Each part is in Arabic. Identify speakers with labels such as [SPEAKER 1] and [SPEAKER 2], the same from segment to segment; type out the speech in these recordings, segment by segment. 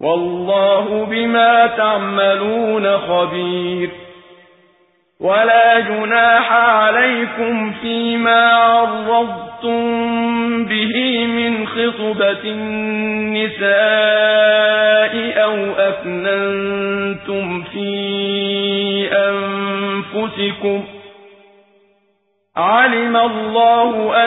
[SPEAKER 1] والله بما تعملون خبير. ولا جناح عليكم فيما عرضتم به من خطبة النساء أو أكننتم في أنفسكم. علم الله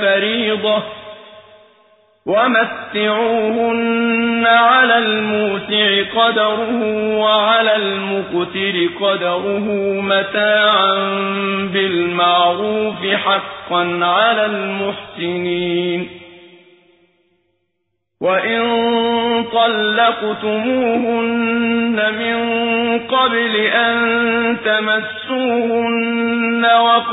[SPEAKER 1] فريضة. ومتعوهن على الموسع قدره وعلى المقتر قدره متاعا بالمعروف حقا على المحسنين. وَإِن طَلَّقْتُمُوهُنَّ مِن قَبْلِ أَن تَمَسُّوهُنَّ